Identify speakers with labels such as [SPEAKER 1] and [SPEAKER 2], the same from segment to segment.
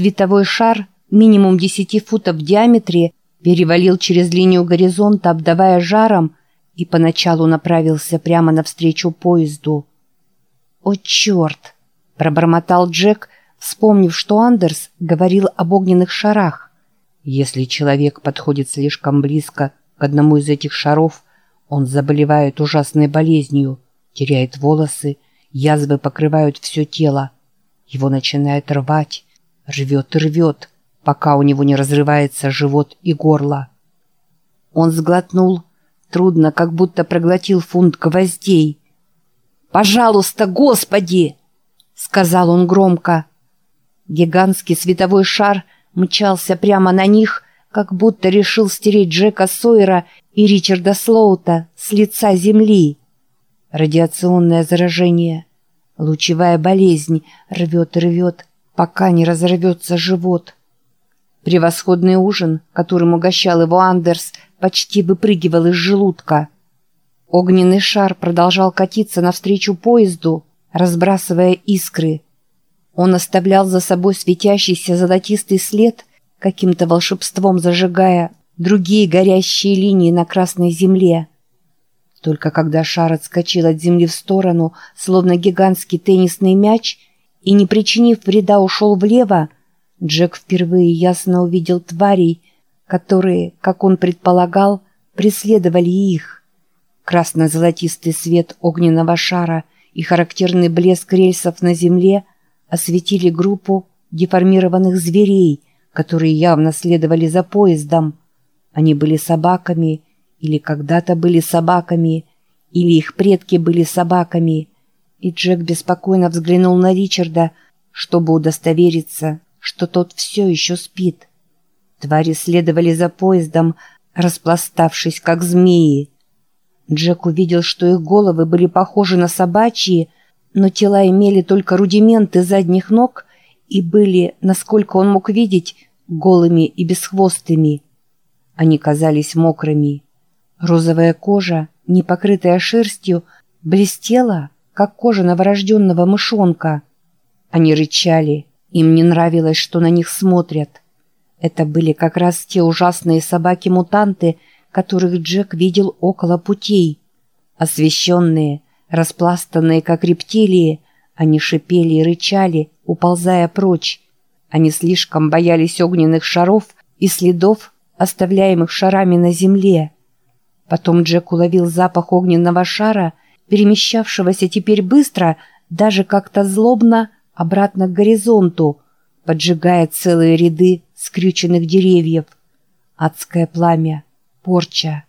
[SPEAKER 1] Световой шар, минимум 10 футов в диаметре, перевалил через линию горизонта, обдавая жаром, и поначалу направился прямо навстречу поезду. «О, черт!» – пробормотал Джек, вспомнив, что Андерс говорил об огненных шарах. «Если человек подходит слишком близко к одному из этих шаров, он заболевает ужасной болезнью, теряет волосы, язвы покрывают все тело. Его начинает рвать, рвет и рвет, пока у него не разрывается живот и горло. Он сглотнул, трудно, как будто проглотил фунт гвоздей. «Пожалуйста, Господи!» — сказал он громко. Гигантский световой шар мчался прямо на них, как будто решил стереть Джека Сойера и Ричарда Слоута с лица земли. Радиационное заражение, лучевая болезнь рвет и рвет, пока не разорвется живот. Превосходный ужин, которым угощал его Андерс, почти выпрыгивал из желудка. Огненный шар продолжал катиться навстречу поезду, разбрасывая искры. Он оставлял за собой светящийся золотистый след, каким-то волшебством зажигая другие горящие линии на красной земле. Только когда шар отскочил от земли в сторону, словно гигантский теннисный мяч, и, не причинив вреда, ушел влево, Джек впервые ясно увидел тварей, которые, как он предполагал, преследовали их. Красно-золотистый свет огненного шара и характерный блеск рельсов на земле осветили группу деформированных зверей, которые явно следовали за поездом. Они были собаками, или когда-то были собаками, или их предки были собаками. И Джек беспокойно взглянул на Ричарда, чтобы удостовериться, что тот все еще спит. Твари следовали за поездом, распластавшись, как змеи. Джек увидел, что их головы были похожи на собачьи, но тела имели только рудименты задних ног и были, насколько он мог видеть, голыми и бесхвостыми. Они казались мокрыми. Розовая кожа, не покрытая шерстью, блестела, как кожа новорожденного мышонка. Они рычали, им не нравилось, что на них смотрят. Это были как раз те ужасные собаки-мутанты, которых Джек видел около путей. Освещенные, распластанные, как рептилии, они шипели и рычали, уползая прочь. Они слишком боялись огненных шаров и следов, оставляемых шарами на земле. Потом Джек уловил запах огненного шара, перемещавшегося теперь быстро, даже как-то злобно, обратно к горизонту, поджигая целые ряды скрюченных деревьев. Адское пламя, порча.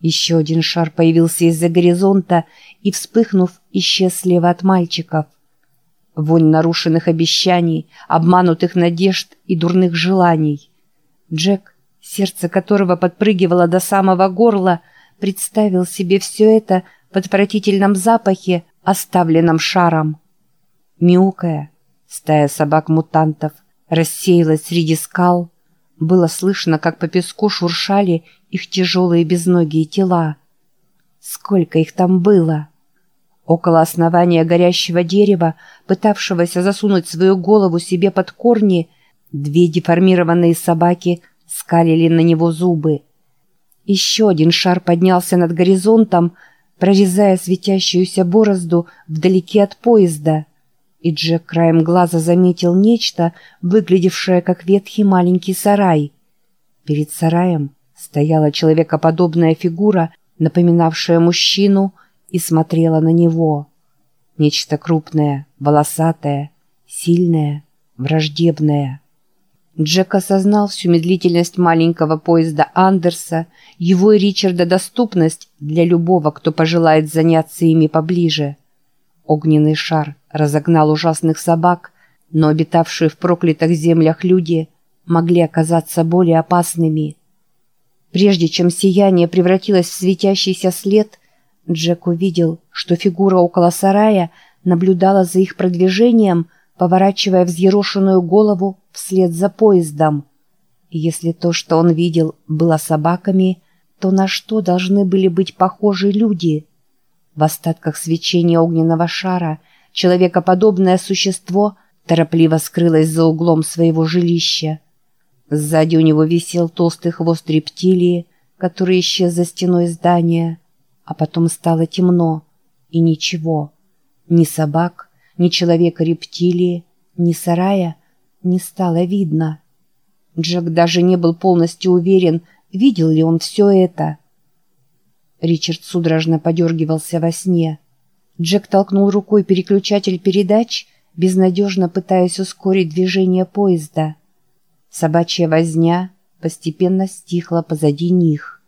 [SPEAKER 1] Еще один шар появился из-за горизонта и, вспыхнув, исчез слева от мальчиков. Вонь нарушенных обещаний, обманутых надежд и дурных желаний. Джек, сердце которого подпрыгивало до самого горла, представил себе все это в отвратительном запахе, оставленном шаром. Мяукая, стая собак-мутантов рассеялась среди скал. Было слышно, как по песку шуршали их тяжелые безногие тела. Сколько их там было! Около основания горящего дерева, пытавшегося засунуть свою голову себе под корни, две деформированные собаки скалили на него зубы. Еще один шар поднялся над горизонтом, прорезая светящуюся борозду вдалеке от поезда — и Джек краем глаза заметил нечто, выглядевшее как ветхий маленький сарай. Перед сараем стояла человекоподобная фигура, напоминавшая мужчину, и смотрела на него. Нечто крупное, волосатое, сильное, враждебное. Джек осознал всю медлительность маленького поезда Андерса, его и Ричарда доступность для любого, кто пожелает заняться ими поближе. Огненный шар разогнал ужасных собак, но обитавшие в проклятых землях люди могли оказаться более опасными. Прежде чем сияние превратилось в светящийся след, Джек увидел, что фигура около сарая наблюдала за их продвижением, поворачивая взъерошенную голову вслед за поездом. Если то, что он видел, было собаками, то на что должны были быть похожи люди? В остатках свечения огненного шара – человекоподобное существо торопливо скрылась за углом своего жилища. Сзади у него висел толстый хвост рептилии, который исчез за стеной здания, а потом стало темно, и ничего. Ни собак, ни человека-рептилии, ни сарая не стало видно. Джек даже не был полностью уверен, видел ли он все это. Ричард судорожно подергивался во сне. Джек толкнул рукой переключатель передач, безнадежно пытаясь ускорить движение поезда. Собачья возня постепенно стихла позади них.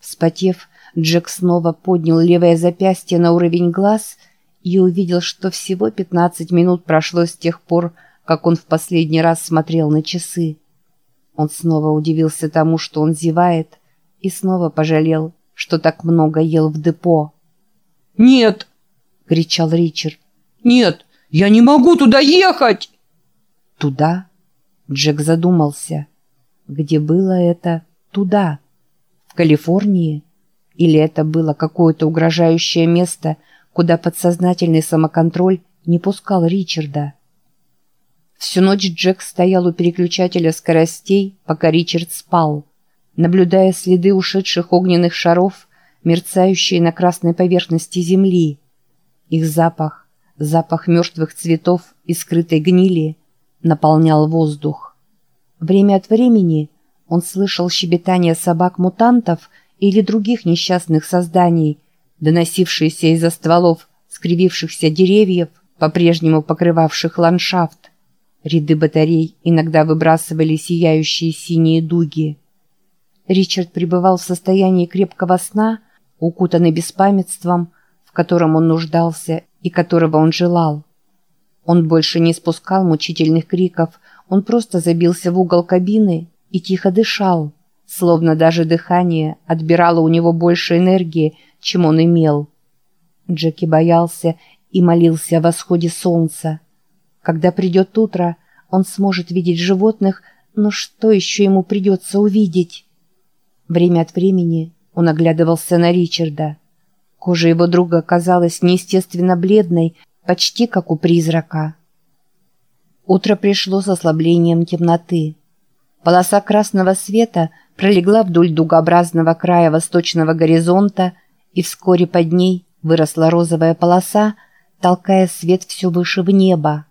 [SPEAKER 1] Вспотев, Джек снова поднял левое запястье на уровень глаз увидел, что всего 15 минут прошло с тех пор, как он в последний раз смотрел на часы. Он снова удивился тому, что он зевает, и снова пожалел, что так много ел в депо.
[SPEAKER 2] «Нет!»
[SPEAKER 1] — кричал Ричард.
[SPEAKER 2] «Нет, я не могу туда ехать!»
[SPEAKER 1] «Туда?» — Джек задумался. «Где было это «туда»? В Калифорнии? Или это было какое-то угрожающее место, куда подсознательный самоконтроль не пускал Ричарда?» Всю ночь Джек стоял у переключателя скоростей, пока Ричард спал наблюдая следы ушедших огненных шаров, мерцающие на красной поверхности земли. Их запах, запах мертвых цветов и скрытой гнили, наполнял воздух. Время от времени он слышал щебетание собак-мутантов или других несчастных созданий, доносившиеся из-за стволов скривившихся деревьев, по-прежнему покрывавших ландшафт. Ряды батарей иногда выбрасывали сияющие синие дуги. Ричард пребывал в состоянии крепкого сна, укутанный беспамятством, в котором он нуждался и которого он желал. Он больше не спускал мучительных криков, он просто забился в угол кабины и тихо дышал, словно даже дыхание отбирало у него больше энергии, чем он имел. Джеки боялся и молился о восходе солнца. Когда придет утро, он сможет видеть животных, но что еще ему придется увидеть? Время от времени он оглядывался на Ричарда. Кожа его друга казалась неестественно бледной, почти как у призрака. Утро пришло с ослаблением темноты. Полоса красного света пролегла вдоль дугообразного края восточного горизонта, и вскоре под ней выросла розовая полоса, толкая свет все выше в небо.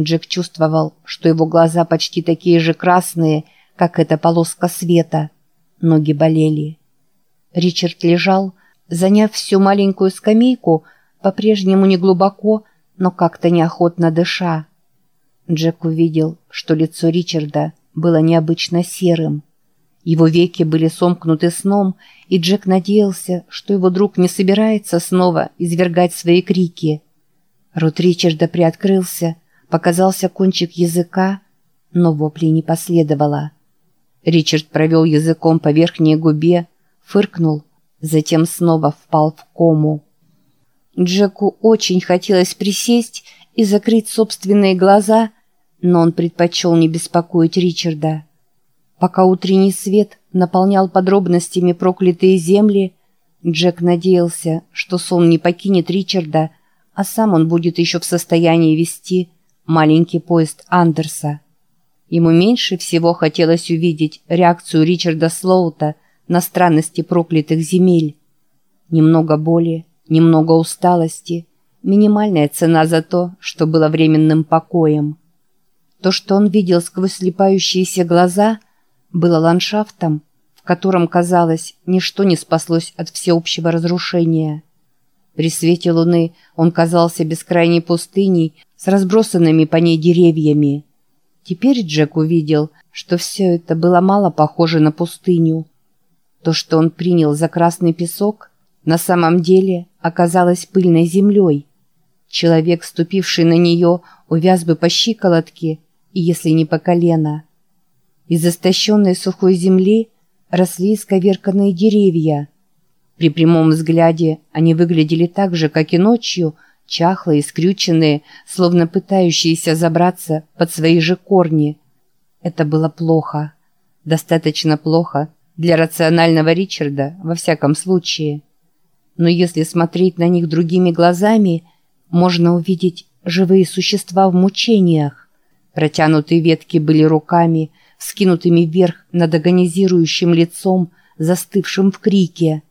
[SPEAKER 1] Джек чувствовал, что его глаза почти такие же красные, как эта полоска света — ноги болели. Ричард лежал, заняв всю маленькую скамейку, по-прежнему не глубоко, но как-то неохотно дыша. Джек увидел, что лицо Ричарда было необычно серым. Его веки были сомкнуты сном, и Джек надеялся, что его друг не собирается снова извергать свои крики. Рот Ричарда приоткрылся, показался кончик языка, но вопли не последовало. Ричард провел языком по верхней губе, фыркнул, затем снова впал в кому. Джеку очень хотелось присесть и закрыть собственные глаза, но он предпочел не беспокоить Ричарда. Пока утренний свет наполнял подробностями проклятые земли, Джек надеялся, что сон не покинет Ричарда, а сам он будет еще в состоянии вести маленький поезд Андерса. Ему меньше всего хотелось увидеть реакцию Ричарда Слоута на странности проклятых земель. Немного боли, немного усталости, минимальная цена за то, что было временным покоем. То, что он видел сквозь слепающиеся глаза, было ландшафтом, в котором, казалось, ничто не спаслось от всеобщего разрушения. При свете луны он казался бескрайней пустыней с разбросанными по ней деревьями. Теперь Джек увидел, что все это было мало похоже на пустыню. То, что он принял за красный песок, на самом деле оказалось пыльной землей. Человек, ступивший на нее, увяз бы по щиколотке, если не по колено. Из истощенной сухой земли росли исковерканные деревья. При прямом взгляде они выглядели так же, как и ночью – чахлые, скрюченные, словно пытающиеся забраться под свои же корни. Это было плохо. Достаточно плохо для рационального Ричарда, во всяком случае. Но если смотреть на них другими глазами, можно увидеть живые существа в мучениях. Протянутые ветки были руками, скинутыми вверх над агонизирующим лицом, застывшим в крике.